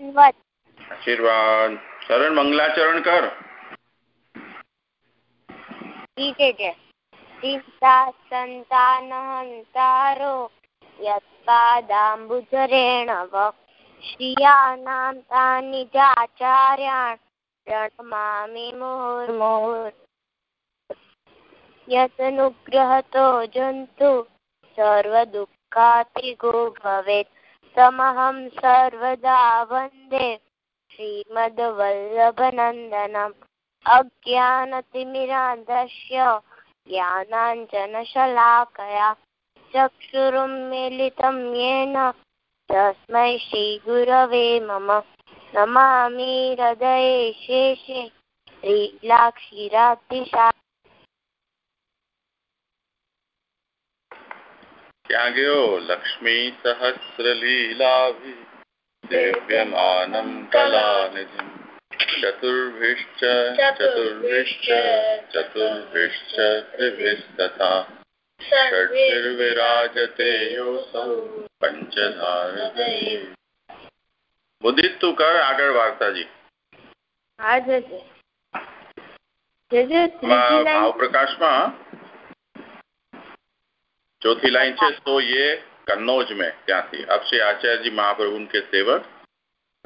આશીર્વાદ. શરણ મંગલાચરણ કર. ચિંતા સંતાન હંતારો યત્પાદાંબુજરેણ શ્રિયાનામ તાની જાચાર્યાણ પ્રણમામિ મુર્મુર યતનુગ્રહતો જંતુ સર્વ દુઃખાતિ ભવેત तमहं सर्वदा वन्दे श्रीमद्वल्लभनन्दनम् अज्ञानतिमिरान्धस्य ज्ञानाञ्जनशलाकया चक्षुरुन्मीलितं येन तस्मै श्रीगुरवे मम नमामि हृदये शेषे श्रीलाक्षिरातिशा त्यागो लक्ष्मीसहस्रलीलाभिः कला निधि चतुर्भिश्च चतुर्भिश्च चतुर्भिश्च त्रिभिस्तथा। षड्भिर्विराजते योऽसौ पञ्चधारते મુદિત તું जय जय जय जय જજે જજે ભાવપ્રકાશમાં चौथी लाइन છે तो ये कन्नौज में ત્યાંથી अब से आचार्य जी महाप्रभु के सेवक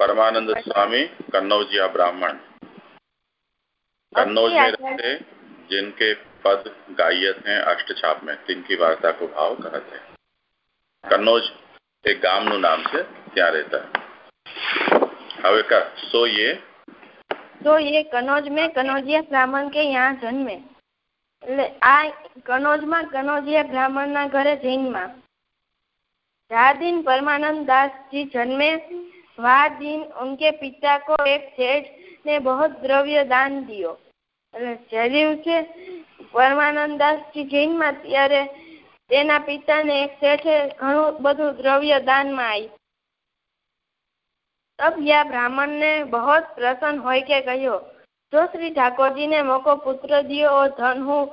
परमानंद स्वामी कन्नौजिया ब्राह्मण कन्नौज में रहते जिनके पद गायत हैं अष्टछाप में तिनकी वार्ता को भाव कहते हैं कन्नौज एक ગામ નું નામ છે ત્યાં રહેતા હવે कर सो ये तो ये कनौज में कनौजिया ब्राह्मण के यहाँ जन्मे એટલે આ કનોજમાં કનોજિયા બ્રાહ્મણના ઘરે જૈનમાં. રાદીન પરમાનંદ દાસજી જન્મે. વાદીન ઉનકે પિતા કો એક શેઠ ને બહોત દ્રવ્ય દાન દિયો. એટલે જે દિવસે પરમાનંદ દાસજી જૈનમાં ત્યારે તેના પિતાને એક શેઠે ઘણું બધું દ્રવ્ય દાનમાં આવી તબ યા બ્રાહ્મણને બહોત પ્રસન્ન હોય કે કહ્યો જો શ્રી ઠાકોરજીને મોકો પુત્ર દિયો ધન હું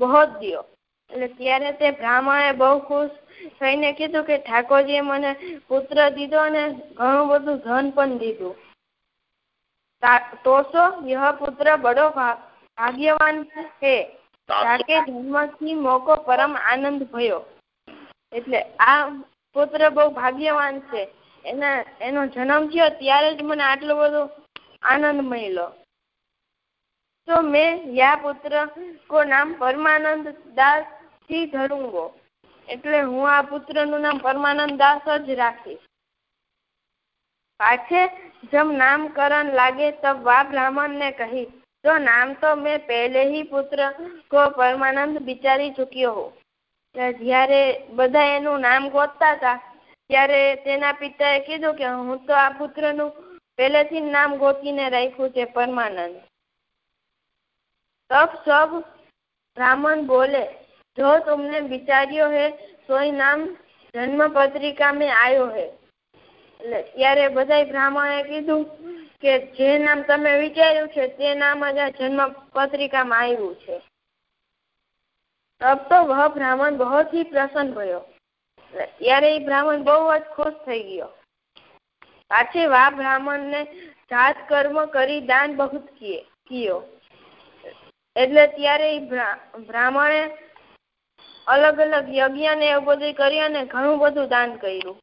બહોત દિયો. એટલે ત્યારે તે બ્રાહ્મણે બહુ ખુશ થઈને કીધું કે ઠાકોરજીએ મને પુત્ર દીધો અને ઘણું બધું ધન પણ દીધું. તોસો યહ પુત્ર બડો ભાગ્યવાન છે. તાકે જન્મથી મોકો પરમ આનંદ ભયો. એટલે આ પુત્ર બહુ ભાગ્યવાન છે. એના, એનો જન્મ થયો ત્યારે જ મને આટલો બધો આનંદ મળ્યો. તો મેં યા પુત્ર કો નામ પરમાનંદ દાસ થી ધરુંગો એટલે હું આ પુત્ર નું નામ પરમાનંદ દાસ જ રાખીશ પાછે जब नामकरण लागे तब वा ब्राह्मण ने कही तो नाम तो मैं पहले ही पुत्र को પરમાનંદ વિચારી ચૂક્યો હો જ્યારે બધા એનું નામ ગોતતા હતા ત્યારે તેના પિતાએ કીધું કે હું તો આ પુત્રનું પહેલેથી નામ ગોતીને રાખ્યું છે પરમાનંદ तब सब ब्राह्मण बोले जो तुमने विचार्यो है सोई नाम जन्म पत्रिका में आयो है એટલે ત્યારે બધા બ્રાહ્મણે કીધું કે જે નામ તમે વિચાર્યું છે તે નામ જ આ જન્મ પત્રિકામાં આવ્યું છે તબ તો વહ બ્રાહ્મણ બહુ ही પ્રસન્ન ભયો ત્યારે એ બ્રાહ્મણ બહુ જ ખુશ થઈ ગયો પાછી વા બ્રાહ્મણ ને જાત કર્મ કરી દાન બહુ કિયો એટલે ત્યારે બ્રાહ્મણે અલગ અલગ યજ્ઞ ને એવું બધું કરી અને ઘણું બધું દાન કર્યું.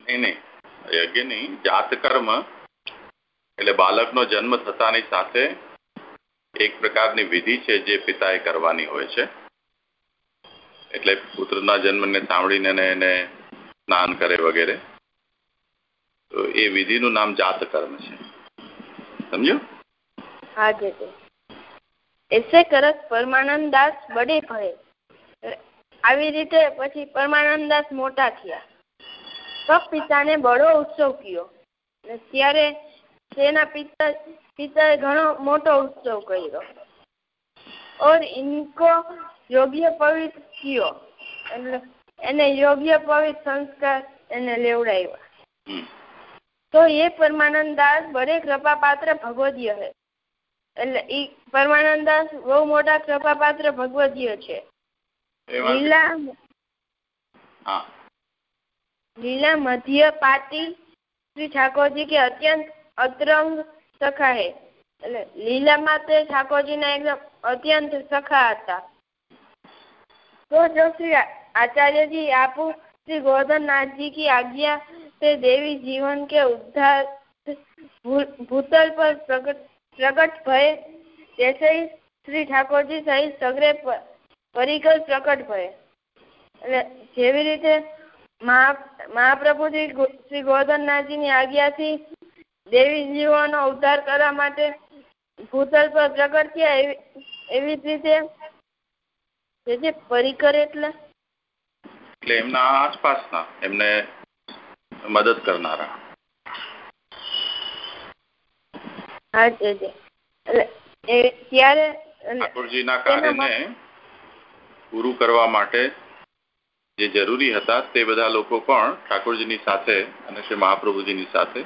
નહીં નહીં યજ્ઞ નહીં જાત કર્મ એટલે બાળકનો જન્મ થતાની સાથે એક પ્રકારની વિધિ છે જે પિતાએ કરવાની હોય છે. એટલે પુત્રના જન્મને સાંભળીને એને સ્નાન કરે વગેરે. તો એ વિધિનું નામ જાત કર્મ છે. સમજ્યું? હા જી એસે કરત પરમાનંદ દાસ બડે ભય. આવી રીતે પછી પરમાનંદ દાસ મોટા થયા. તબ પિતાને બડો ઉત્સવ કયો. ત્યારે તેના પિતા પિતાએ ઘણો મોટો ઉત્સવ કર્યો. ઓર ઇનકો યોગ્ય પવિત્ર કયો. એટલે એને યોગ્ય પવિત્ર સંસ્કાર એને લેવડાવ્યા. તો એ પરમાનંદ દાસ બડે કૃપા પાત્ર ભગવદીય હે. એટલે ઈ પરમાનંદાસ બહુ મોટા કૃપાપાત્ર ભગવદીય છે. લીલા લીલા મધ્ય પાટી શ્રી ઠાકોરજી કે અત્યંત અતરંગ સખા હે. એટલે લીલામાં તે ઠાકોરજીના એકદમ અત્યંત સખા હતા. તો જો શ્રી આચાર્યજી આપુ શ્રી ગોધનનાથજી કી આજ્ઞા તે દેવી જીવન કે ઉદ્ધાર ભૂતલ પર પ્રગટ પ્રગટ ભય દેસાઈ શ્રી ઠાકોરજી સહિત સગરે પરિકર પ્રગટ ભય. એટલે જેવી રીતે મહાપ્રભુ શ્રી ગોવર્ધનનાથજી ની આજ્ઞાથી દેવીજીઓનો ઉદ્ધાર કરવા માટે ભૂતલ પર પ્રગટ થયા એવી જ રીતે જે જે પરિકર એટલે? એટલે એમના આસપાસના એમને મદદ કરનારા. હા એટલે ત્યારે ઠાકોરજીના કાર્યને પૂરું કરવા માટે જે જરૂરી હતા તે બધા લોકો પણ ઠાકોરજીની સાથે અને શ્રી મહાપ્રભુજીની સાથે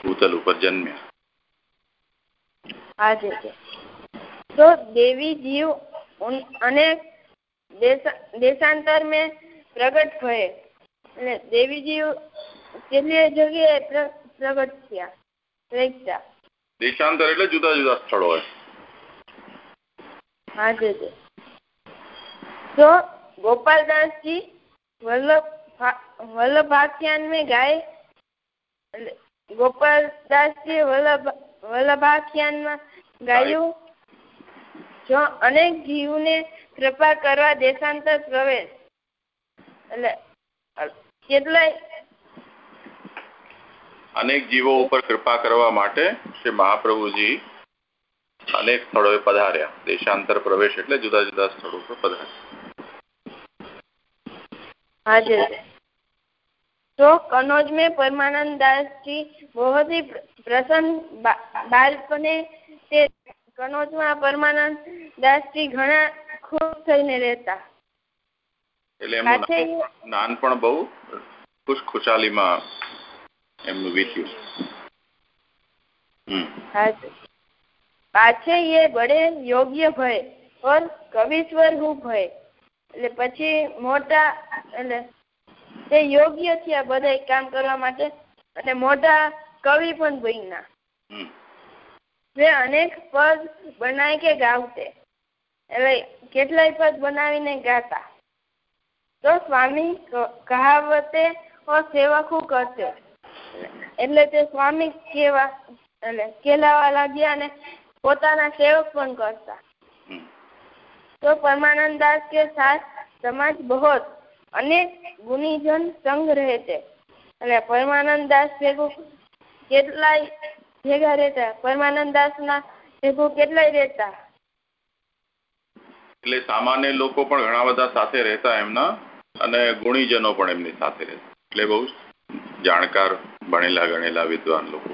ભૂતલ ઉપર જન્મ્યા. હા જી તો દેવી જીવ અને દેશાંતર में પ્રગટ ભયે. એટલે દેવીજી કેટલી જગ્યાએ પ્રગટ થયા? રહેતા દેશાંતર એટલે જુદા જુદા સ્થળો હોય. હા તો ગોપાલદાસજી વલ્લભ વલ્લભાખ્યાન મેં ગાય ગોપાલદાસજી વલ્લભ વલ્લભાખ્યાનમાં ગાયું. જો અનેક જીવને કૃપા કરવા દેશાંતર પ્રવેશ. એટલે કેટલાય અનેક જીવો ઉપર કૃપા કરવા માટે શ્રી મહાપ્રભુજી અનેક સ્થળોએ પધાર્યા. દેશાંતર પ્રવેશ એટલે જુદા જુદા સ્થળો પર પધાર્યા. શોક અનોજ મેં પરમાનંદ દાસજી બહુત પ્રસન્ન બાળપણે તે કનોજમાં પરમાનંદ દાસજી ઘણા ખુશ થઈને રહેતા. એટલે નાનપણ બહુ ખુશ ખુશાલીમાં એમનું વીત્યું પાછે એ બળે યોગ્ય ભય પણ કવિશ્વર હું ભય. એટલે પછી મોટા એટલે તે યોગ્ય થયા બધા કામ કરવા માટે અને મોટા કવિ પણ ભયના જે અનેક પદ બનાય કે ગાવતે. એટલે કેટલાય પદ બનાવીને ગાતા. તો સ્વામી કહાવતે સેવકું કરશે એટલે તે સ્વામી કેવા એટલે કેલાવા લાગ્યા અને પોતાના સેવક પણ કરતા. તો પરમાનંદ દાસ કે સાથ સમાજ બહોત અનેક ગુણીજન સંગ રહેતે. અને પરમાનંદ દાસ ભેગું કેટલાય ભેગા રહેતા? પરમાનંદ દાસ ના ભેગું કેટલાય રહેતા? એટલે સામાન્ય લોકો પણ ઘણા બધા સાથે રહેતા એમના અને ગુણીજનો પણ એમની સાથે રહેતા. એટલે બહુ જાણકાર ભણેલા ગણેલા વિદ્વાન લોકો.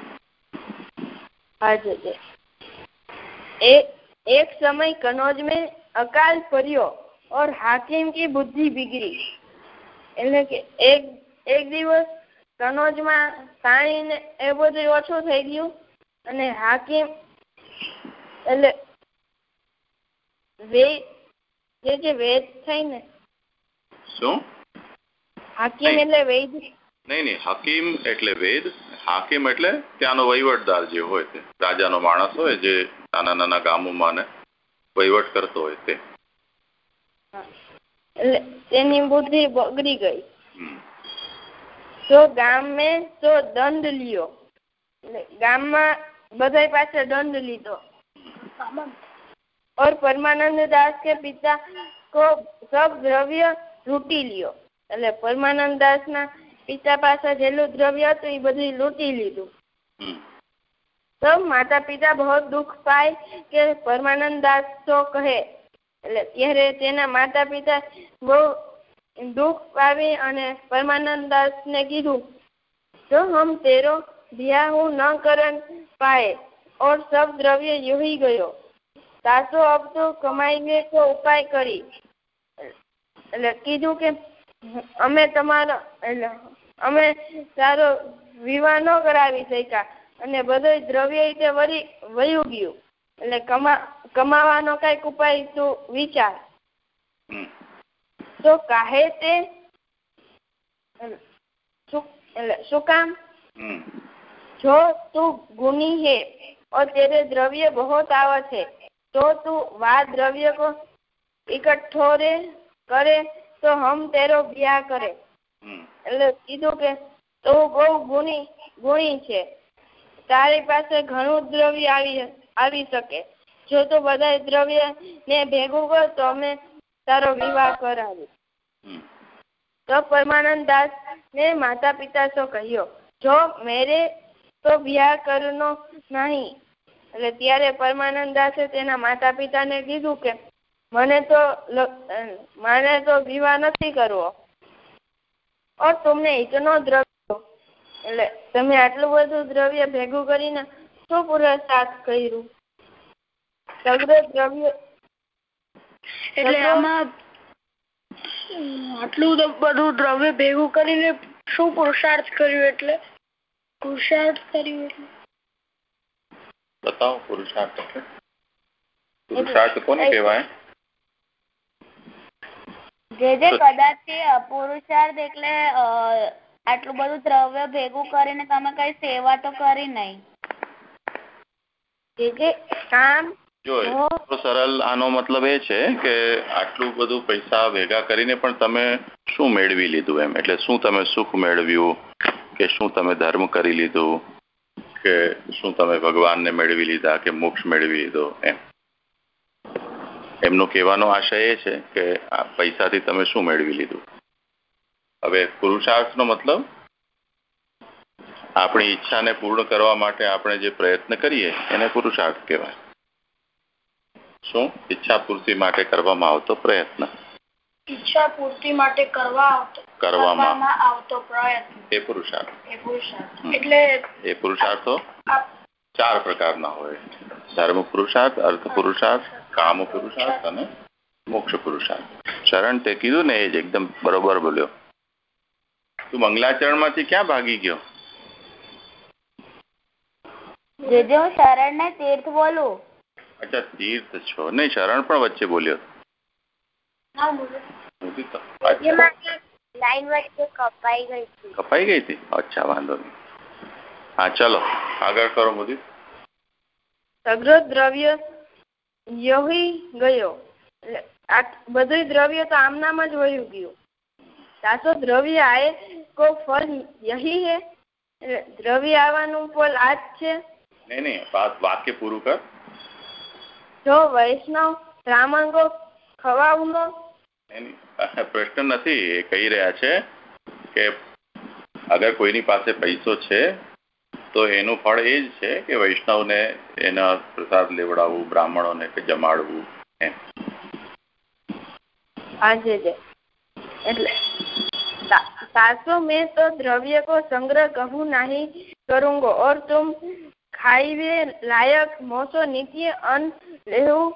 એક સમય કનોજ મેં અકાલ પડ્યો ઓર હાકિમ કી બુદ્ધિ બિગડી. એટલે કે એક એક દિવસ કનોજમાં પાણી ને એ બધું ઓછું થઈ ગયું અને હાકીમ એટલે વેદ જે જે વેદ થઈ ને શું? હાકીમ એટલે વૈદ નહીં નહીં હકીમ એટલે વેદ હાકીમ એટલે ત્યાંનો વહીવટદાર જે હોય તે રાજાનો માણસ હોય જે નાના નાના ગામોમાં ને વહીવટ કરતો હોય તે એટલે તેની બુદ્ધિ બગડી ગઈ તો ગામ મેં તો દંડ લ્યો એટલે ગામમાં બધા પાસે દંડ લીધો और परमानंद दास के पिता को सब દ્રવ્ય લૂંટી લ્યો એટલે પરમાનંદ દાસ ના પિતા પાસે જેટલું દ્રવ્ય હતું એ બધું લૂંટી લીધું. તો માતા પિતા બહુ દુઃખ પાય કે પરમાનંદ દાસ તો કહે એટલે ત્યારે તેના માતા પિતા બહુ દુઃખ પાવી અને પરમાનંદ દાસ ને કીધું જો હમ તેરો દિયા હું ન કરન પાએ ઓર સબ દ્રવ્ય यूही ગયો. સાસો अब तो कमाईने તો ઉપાય કરી. એટલે કીધું કે અમે તમારા એટલે અમે તારો વિવાહ ન કરાવી શક્યા અને બધું દ્રવ્ય રીતે વળી વયું ગયું એટલે કમા કમાવાનો કઈક ઉપાય તું વિચાર તો કાહે તે એટલે શું કામ जो तू गुणी है और तेरे द्रव्य बहुत आवत है तो तू वह द्रव्य को इकट्ठो रे करे તો હમ તેરો બ્યાહ કરે હમ એટલે કીધું કે તું બહુ ગુણી ગુણી છે. તારી પાસે ઘણું દ્રવ્ય આવી આવી શકે. જો તું બધા દ્રવ્ય ને ભેગું કર તો અમે તારો વિવાહ કરાવી તો પરમાનંદ દાસ ને માતા પિતા તો કહ્યો જો મેરે તો વિવાહ કરનો નહીં. એટલે ત્યારે પરમાનંદ દાસે તેના માતા પિતાને કીધું કે મને તો મને તો વિવાહ નથી કરવો. ઓર તમને ઇતનો દ્રવ્ય. એટલે તમે આટલું બધું દ્રવ્ય ભેગું કરીને શું પુરસ્કાર કર્યું? સગળે દ્રવ્ય. એટલે આમાં આટલું બધું દ્રવ્ય ભેગું કરીને શું પુરુષાર્થ કર્યું એટલે? પુરુષાર્થ કર્યું એટલે? બતાવો પુરુષાર્થ. એટલે પુરુષાર્થ કોને કહેવાય? જે જે કદાચ તે પુરુષાર્થ એટલે આટલું બધું દ્રવ્ય ભેગું કરીને તમે કઈ સેવા તો કરી નહીં. જે જે કામ જો સરળ આનો મતલબ એ છે કે આટલું બધું પૈસા ભેગા કરીને પણ તમે શું મેળવી લીધું એમ? એટલે શું તમે સુખ મેળવ્યું? કે શું તમે ધર્મ કરી લીધું? કે શું તમે ભગવાનને મેળવી લીધા? કે મોક્ષ મેળવી લીધો એમ? એમનો કહેવાનો આશય એ છે કે આ પૈસાથી તમે શું મેળવી લીધું? હવે પુરુષાર્થનો મતલબ? આપણી ઈચ્છાને પૂર્ણ કરવા માટે આપણે જે પ્રયત્ન કરીએ એને પુરુષાર્થ કહેવાય. શું? ઈચ્છા પૂર્તિ માટે કરવામાં આવતો પ્રયત્ન. ઈચ્છા પૂર્તિ માટે કરવા આવતો કરવામાં કરવામાં આવતો પ્રયત્ન. એ પુરુષાર્થ. એ પુરુષાર્થ. એટલે એ પુરુષાર્થો ચાર પ્રકારના હોય. ધર્મ પુરુષાર્થ અર્થ પુરુષાર્થ કામ પુરુષાર્થ અને મોક્ષ પુરુષાર્થ શરણ તે કીધું ને એ જ એકદમ બરોબર બોલ્યો તું મંગલાચરણમાંથી ક્યાં ભાગી ગયો જે જે હું શરણ ને તીર્થ બોલું અચ્છા તીર્થ છો નહીં શરણ પણ વચ્ચે બોલ્યો ના બોલો નથી તો. અચ્છા લાઈન વચ્ચે કપાઈ ગઈ હતી કપાઈ ગઈ હતી અચ્છા વાંધો નહીં હા ચલો આગળ કરો મોદી સગળો દ્રવ્ય યોહી ગયો. એટલે આ બધું દ્રવ્ય તો આમનામ જ વહ્યું ગયું. સાચો દ્રવ્ય આએ કો ફળ યહી હે? દ્રવ્ય આવવાનું ફળ આ જ છે? નહીં નહીં વાક્ય પૂરું કર. જો વૈષ્ણવ બ્રાહ્મણ કો ખવાવનો પ્રશ્ન નથી. એ કહી રહ્યા છે કે અગર કોઈની પાસે પૈસો છે તો એનું ફળ એ જ છે કે વૈષ્ણવને એના પ્રસાદ લેવડાવવું બ્રાહ્મણોને કે જમાડવું. એમ. કરુંગો. ઓર તુમ ખાઈવે લાયક મોસો નિત્ય અન્ન લેવું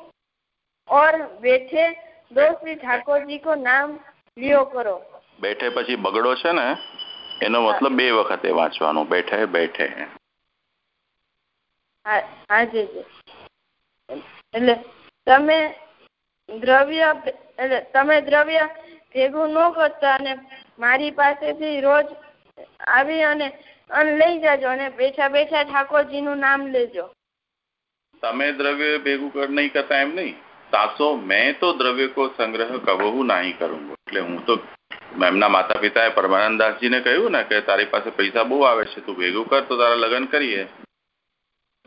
ઓર બેઠે દોસ્તી ઠાકોરજી કો નામ લ્યો કરો. બેઠે પછી બગડો છે ને એનો મતલબ બે વખતે વાંચવાનું. બેઠે બેઠે. હા આજે જી એટલે તમે દ્રવ્ય એટલે તમે દ્રવ્ય ભેગું ન કરતા અને મારી પાસેથી રોજ આવી અને અને લઈ જાજો અને બેઠા બેઠા ઠાકોરજીનું નામ લેજો. તમે દ્રવ્ય ભેગું કર નહીં કરતા એમ નહીં. સાસો મેં તો દ્રવ્ય કો સંગ્રહ કબહુ નહીં કરું એટલે હું તો એમના માતા પિતાએ પરમાનંદાસજીને કહ્યું ને કે તારી પાસે પૈસા બહુ આવે છે, તું ભેગું કર, તો તારા લગ્ન કરીએ.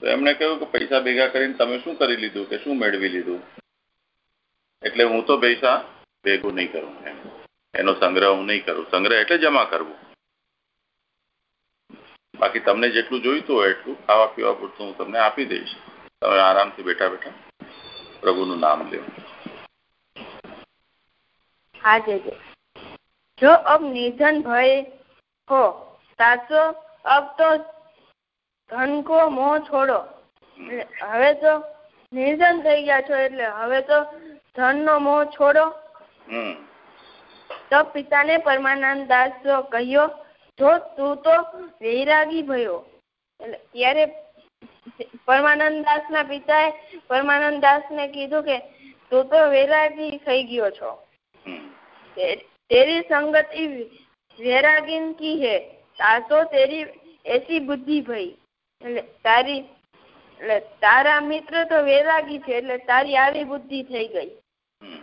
તો એમણે કહ્યું કે પૈસા ભેગા કરીને તમે શું કરી લીધું કે શું મેળવી લીધું? એટલે હું તો પૈસા ભેગું નહીં કરું એનો સંગ્રહ હું નહીં કરું. સંગ્રહ એટલે જમા કરવું. બાકી તમને જેટલું જોઈતું હોય એટલું ખાવા પીવા પૂરતું હું તમને આપી દઈશ. તમે આરામથી બેઠા બેઠા પ્રભુનું નામ લ્યો. હા છે જો અબ નિધન ભય હો સાચો અબ તો ધન કો મોહ છોડો. હવે તો નિર્ધન થઈ ગયા છો એટલે હવે તો ધનનો મોહ છોડો. તો પિતાને પરમાનંદ દાસ કહ્યો જો તું તો વૈરાગી ભયો. એટલે ત્યારે પરમાનંદ દાસના પિતાએ પરમાનંદ દાસને કીધું કે તું તો વૈરાગી થઈ ગયો છો. तेरी संगति वैरागिन की है तासो तेरी ऐसी बुद्धि भई એટલે તારી એટલે તારા મિત્ર તો વૈરાગી છે એટલે તારી આવી બુદ્ધિ થઈ ગઈ હમ.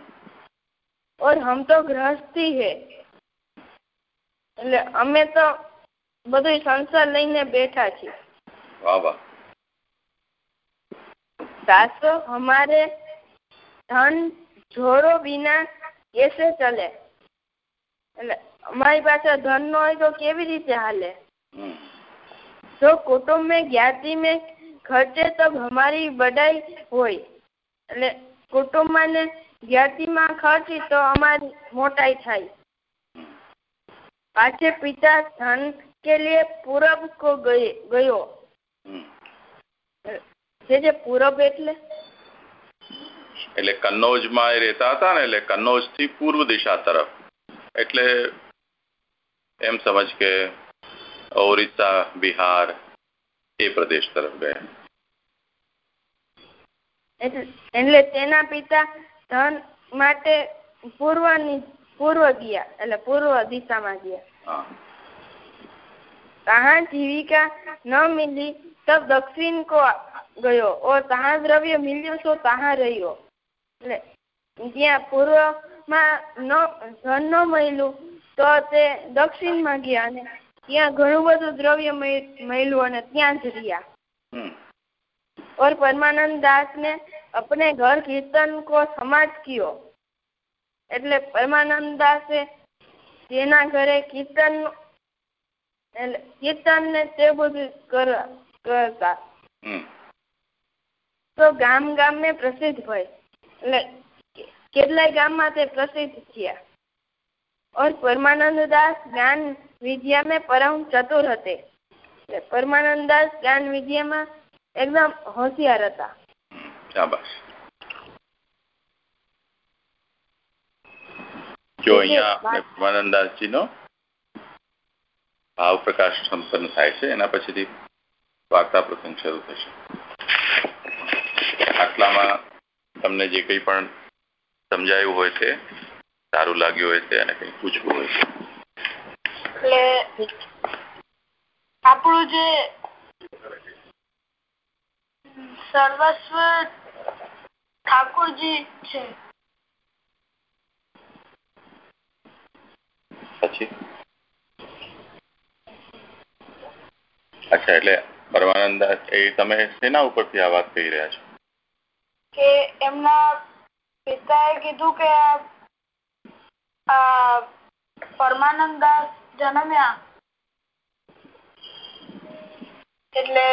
और हम तो गृहस्थी है એટલે અમે તો બધું સંસાર લઈને બેઠા છીએ વાહ વાહ સાસો हमारे ધન જોડો બિના कैसे चले એટલે અમારી પાસે ધન ન હોય તો કેવી રીતે હાલે? જો કુટુંબ મેં જ્ઞાતિ મેં ખર્ચે તો અમારી બડાઈ હોય. એટલે કુટુંબમાં ને જ્ઞાતિમાં ખર્ચી તો અમારી મોટાઈ થાય. પાછે પિતા ધન કે લીએ પૂરબ કો ગયો જે જે પૂરબ એટલે? એટલે કન્નૌજમાં એ રહેતા હતા ને એટલે કન્નૌજથી પૂર્વ દિશા તરફ. એટલે એમ સમજ કે ઓરિસ્સા બિહાર એ પ્રદેશ તરફ ગયા. એટલે તેના પિતા ધન માટે પૂર્વની પૂર્વ ગયા એટલે પૂર્વ દિશામાં ગયા. कहा જીવિકા ન મિલી तब દક્ષિણ કો ગયો. ઓ તહા દ્રવ્ય મિલ્યું તો તહા રહ્યો. એટલે જ્યાં પૂર્વ માં ધન ન મળ્યું તો તે દક્ષિણમાં ગયા અને ત્યાં ઘણું બધું દ્રવ્ય મળ્યું અને ત્યાં જ રહ્યા. और પરમાનંદ દાસ ને અપને ઘર કીર્તન કો સમાજ કિયો. એટલે પરમાનંદ દાસે જેના ઘરે કીર્તન એટલે કીર્તન ને તે બધું કરતા. તો ગામ ગામ ને પ્રસિદ્ધ હોય એટલે કેટલાય ગામમાં તે પ્રસિદ્ધ થયા. ઓર પરમાનંદ દાસ જ્ઞાન વિદ્યા મેં પરમ ચતુર હતે. પરમાનંદ દાસ જ્ઞાન વિદ્યામાં એકદમ હોશિયાર હતા. શાબાશ. જો અહીંયા આપણે પરમાનંદાસજીનો ભાવ પ્રકાશ સંપન્ન થાય છે એના પછીથી વાર્તા પ્રસંગ શરૂ થશે. આટલામાં તમને જે કંઈ પણ સમજાયું હોય છે સારું લાગ્યું હોય છે અને કંઈ પૂછવું હોય એટલે આપણું જે સર્વસ્વ ઠાકોરજી છે. પછી? અચ્છા એટલે પરમાનંદાસ એ તમે શેના ઉપરથી આ વાત કહી રહ્યા છો? કે એમના પિતાએ કીધું કે પરમાનંદ દાસ જન્મ્યા એટલે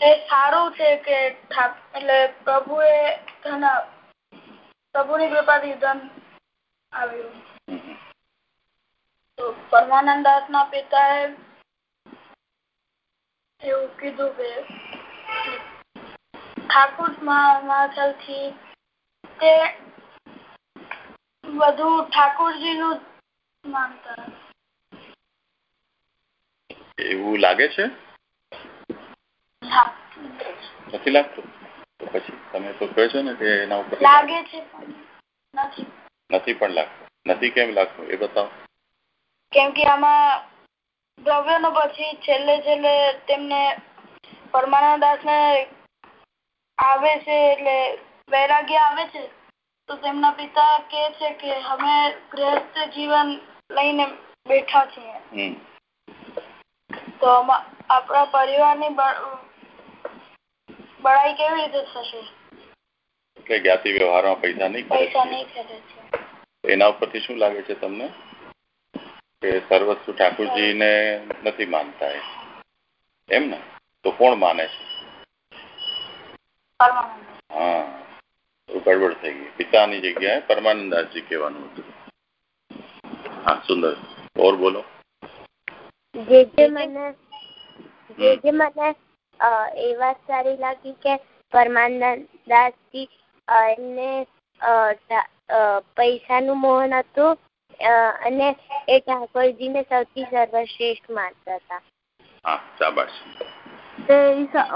તે સારું છે કે એટલે પ્રભુએ ધન પ્રભુની કૃપાથી ધન આવ્યું. તો પરમાનંદ દાસ ના પિતાએ એવું કીધું કે ઠાકુર મારા ખ્યાલથી તે વધુ ઠાકોરજી નું માનતા. એવું લાગે છે? નથી લાગતું? પછી તમે તો કહો છો ને કે એના ઉપર લાગે છે પણ નથી. નથી પણ લાગતું. નથી કેમ લાગતું? એ બતાવો. કેમ કે આમાં દ્રવ્ય નો પછી છેલ્લે છેલ્લે તેમને પરમાનંદ દાસ ને આવે છે એટલે વૈરાગ્ય આવે છે તો તેમના પિતા કે છે કે અમે ગૃહસ્થ જીવન લઈને બેઠા છીએ. તો આપણા પરિવારની બળાઈ કેવી રીતે થશે? એટલે જ્ઞાતિ વ્યવહારમાં પૈસા નહીં પૈસા નહીં છે એના ઉપરથી શું લાગે છે તમને? કે સર્વસ્વ ઠાકુરજીને નથી માનતા એમ ને? તો કોણ માને છે? હા. તો ગડબડ થઈ ગઈ. પિતાની જગ્યાએ પરમાનંદાસજી કહેવાનું હતું. હા સુંદર. ઓર બોલો. જે જે મને જે જે મને એ વાત સારી લાગી કે પરમાનંદાસજી એમને પૈસાનું મોહન હતું અને એ ઠાકોરજીને સૌથી સર્વશ્રેષ્ઠ માનતા હતા. હા શાબાશ. તે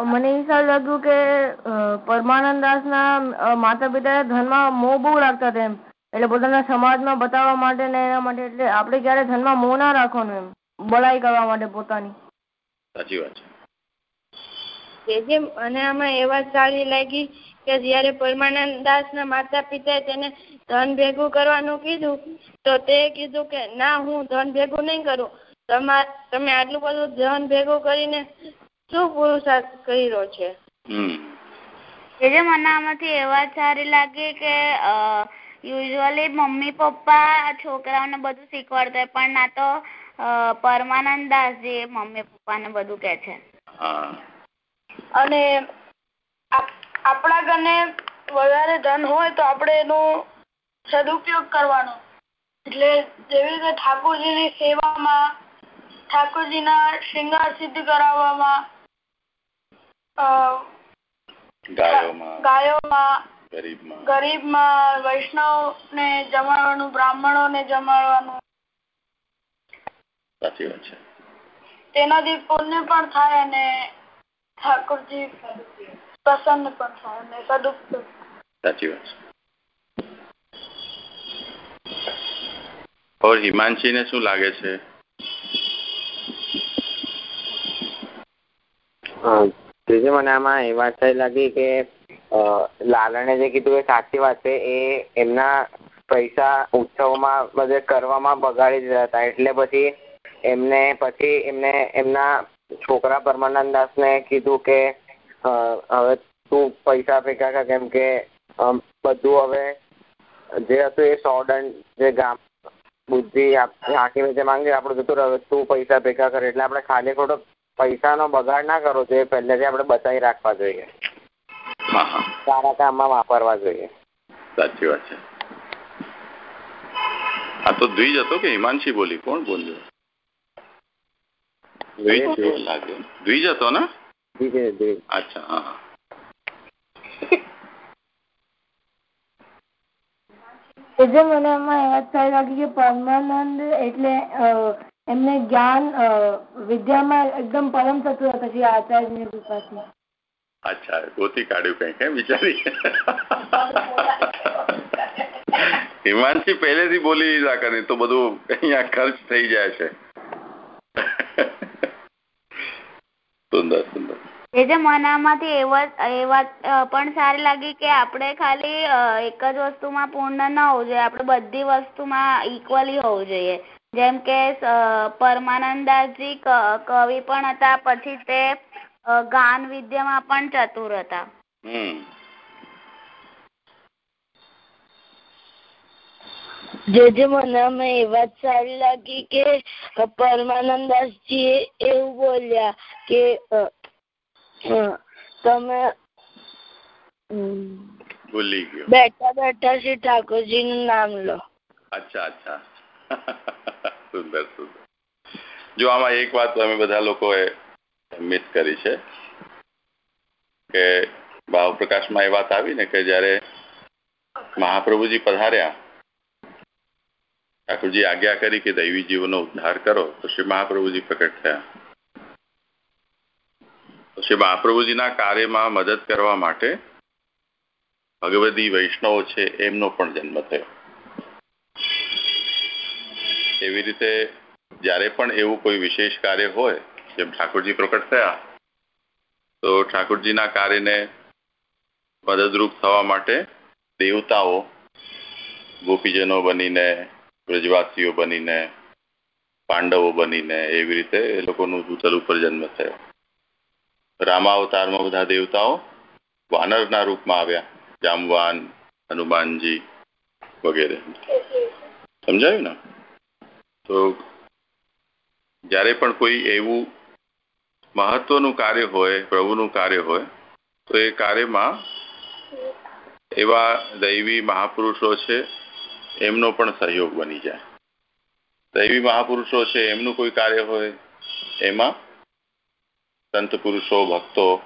મને હિસાબ લાગ્યું કે પરમાનંદ દાસના માતા પિતા ધનમાં મોહ બહુ રાખતા હતા એમ. એટલે પોતાના સમાજમાં બતાવવા માટે ને એના માટે એટલે આપણે ક્યારે ધનમાં મોહ ના રાખવાનું એમ. બળાઈ કરવા માટે પોતાની. સાચી વાત છે. જે મને આમાં એ વાત સારી લાગી કે જ્યારે પરમાનંદ દાસના માતા પિતાએ તેને ધન ભેગું કરવાનું કીધું તો તે કીધું કે ના હું ધન ભેગું નહીં કરું. તમા તમે આટલું બધું ધન ભેગું કરીને શું પુરુષાર્થ કર્યો છે? હમ. એ જે મને આમાંથી એ વાત સારી લાગી કે યુઝ્યુઅલી મમ્મી પપ્પા છોકરાઓને બધું શીખવાડતા હોય પણ ના તો પરમાનંદ દાસજી મમ્મી પપ્પાને બધું કહે છે. અને આપણા ગને વધારે ધન હોય તો આપણે એનો સદુપયોગ કરવાનો. એટલે જેવી રીતે ઠાકોરજીની સેવામાં ઠાકોરજીના શૃંગાર સિદ્ધ કરાવવામાં ગાયોમાં માં ગરીબમાં. ને વૈષ્ણવને જમાડવાનું બ્રાહ્મણોને જમાડવાનું. સાચી વાત છે. તેનાથી પુણ્ય પણ થાય અને ઠાકોરજી પ્રસન્ન પણ થાય અને સદુપયોગ સાચી વાત છે. ઓર હિમાંશીને શું લાગે છે? ત્રીજી મને આમાં એ વાત થઈ લાગી કે લાલણે જે કીધું એ સાચી વાત છે, એ એમના પૈસા ઉત્સવમાં બધે કરવામાં બગાડી દીધા હતા. એટલે પછી એમને પછી એમને એમના છોકરા પરમાનંદ દાસને કીધું કે હવે તું પૈસા ભેગા કર, કેમ કે બધું હવે જે હતું એ સો જે ગામ બુદ્ધિ હાકીમે જે માંગે, આપણું જતું રહે તું પૈસા ભેગા કર. એટલે આપણે ખાલી ખોટો પૈસાનો બગાડ ના કરવો જોઈએ પહેલેથી આપણે બચાવી રાખવા જોઈએ. હા હા. સારા કામમાં વાપરવા જોઈએ. સાચી વાત છે. આ તો દ્વિજ હતો કે હિમાંશી બોલી? કોણ બોલ્યો? લાગ્યો? દ્વિજ હતો ને? જી જી જી અચ્છા હા હા. જે મને એમાં એ વાત સારી લાગી કે પરમાનંદ એટલે એમને જ્ઞાન વિદ્યામાં એકદમ પરમ થતું હતા પછી આચાર્યની કૃપાથી. અચ્છા ગોતી કાઢ્યું કઈ કેમ વિચારી હિમાંશી પહેલેથી બોલી લીધા કરે તો બધું અહીંયા ખર્ચ થઈ જાય છે. સુંદર સુંદર. એ જે મને એવા એ વાત એ વાત અ, પણ સારી લાગી કે આપણે ખાલી એક જ વસ્તુમાં પૂર્ણ ન હોવું જોઈએ આપણે બધી વસ્તુમાં ઇક્વલી હોવું જોઈએ. જેમ કે પરમાનંદાજી કવિ પણ હતા પછી તે ગાન વિદ્યામાં પણ ચતુર હતા. હમ. જે જે મને અમે એ વાત સારી લાગી કે પરમાનંદાસજી એવું બોલ્યા કે તમે ભૂલી ગયો. બેઠા બેઠા શ્રી ઠાકોરજી નું નામ લો. અચ્છા અચ્છા. સુંદર સુંદર જો આમાં એક વાત અમે બધા લોકોએ મિસ કરી છે, કે ભાવપ્રકાશમાં એ વાત આવી ને કે જ્યારે મહાપ્રભુજી પધાર્યા, ઠાકોરજી આજ્ઞા કરી કે દૈવી જીવનો ઉદ્ધાર કરો, તો શ્રી મહાપ્રભુજી પ્રકટ થયા. શ્રી મહાપ્રભુજીના કાર્યમાં મદદ કરવા માટે ભગવદી વૈષ્ણવ છે, એમનો પણ જન્મ થયો. એવી રીતે જ્યારે પણ એવું કોઈ વિશેષ કાર્ય હોય, જેમ ઠાકોરજી પ્રકટ થયા, તો ઠાકોરજીના કાર્યને મદદરૂપ થવા માટે દેવતાઓ, ગોપીજનો બનીને બ્રજવાસીઓ બનીને, પાંડવો બનીને એવી રીતે એ લોકોનું ભૂતલ ઉપર જન્મ થયો. રામાવતારમાં બધા દેવતાઓ વાનરના રૂપમાં આવ્યા, જામવાન, હનુમાનજી વગેરે. સમજાયું ને? તો જ્યારે પણ કોઈ એવું મહત્વનું કાર્ય હોય, પ્રભુનું કાર્ય હોય, તો એ કાર્યમાં એવા દૈવી મહાપુરુષો છે, એમનો પણ સહયોગ બની જાય. દૈવી મહાપુરુષો છે, એમનું કોઈ કાર્ય હોય, એમાં સંત પુરુષો, ભક્તો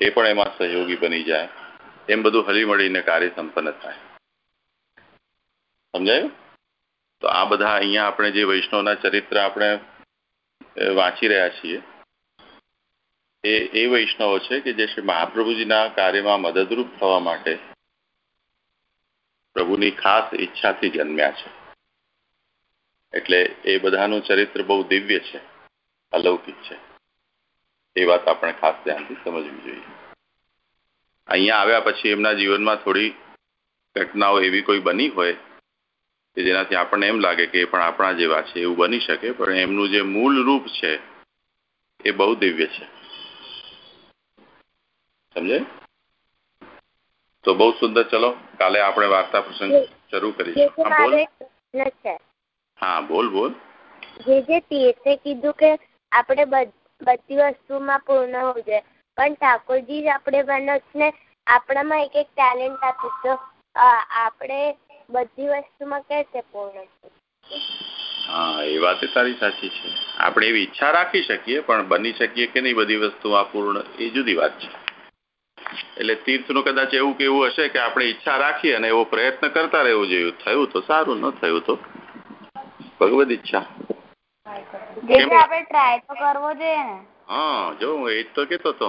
એ પણ એમાં સહયોગી બની જાય. એમ બધું હળી મળીને કાર્ય સંપન્ન થાય. સમજાયું? તો આ બધા અહીંયા આપણે જે વૈષ્ણવના ચરિત્ર આપણે વાંચી રહ્યા છીએ, એ એ વૈષ્ણવો છે કે જે શ્રી મહાપ્રભુજીના કાર્યમાં મદદરૂપ થવા માટે પ્રભુની ખાસ ઈચ્છાથી જન્મ્યા છે. એટલે એ બધાનું ચરિત્ર બહુ દિવ્ય છે, અલૌકિક છે. એ વાત આપણે ખાસ ધ્યાનથી સમજવી જોઈએ. અહીંયા આવ્યા પછી એમના જીવનમાં થોડી ઘટનાઓ એવી કોઈ બની હોય કે જેનાથી આપણને એમ લાગે કે એ પણ આપણા જેવા છે એવું બની શકે પણ એમનું જે મૂળ રૂપ છે એ બહુ દિવ્ય છે. સમજે તો બહુ સુંદર. ચલો કાલે આપણે વાર્તા પ્રસંગ શરૂ કરીશું. હા બોલ. બોલ જે જે તીર્થે કીધું કે આપણે બધ- વસ્તુમાં પૂર્ણ હોવું જોઈએ પણ ઠાકોરજી જ આપણે મનુષ્યને આપણામાં એક એક ટેલેન્ટ આપ્યું તો આપણે બધી વસ્તુમાં કેવી રીતે પૂર્ણ? હા એ વાત તારી સાચી છે. આપણે એવી ઈચ્છા રાખી શકીએ પણ બની શકીએ કે નહીં બધી વસ્તુ પૂર્ણ એ જુદી વાત છે. એટલે તીર્થનું કદાચ એવું કેવું હશે કે આપણે ઈચ્છા રાખીએ અને એવો પ્રયત્ન કરતા રહેવું જોઈએ. થયું તો સારું ન થયું તો? ભગવદ ઈચ્છા. જે જે આપણે ટ્રાય તો કરવો જોઈએ ને. હા જો હું એ જ તો કેતો હતો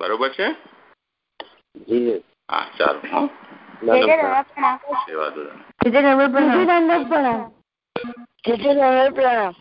બરોબર છે? જી હા ચાલો હા જે જે દાદા પ્રણામ સેવા દો જે જે નંબર પર જે જે નંબર પ્રણામ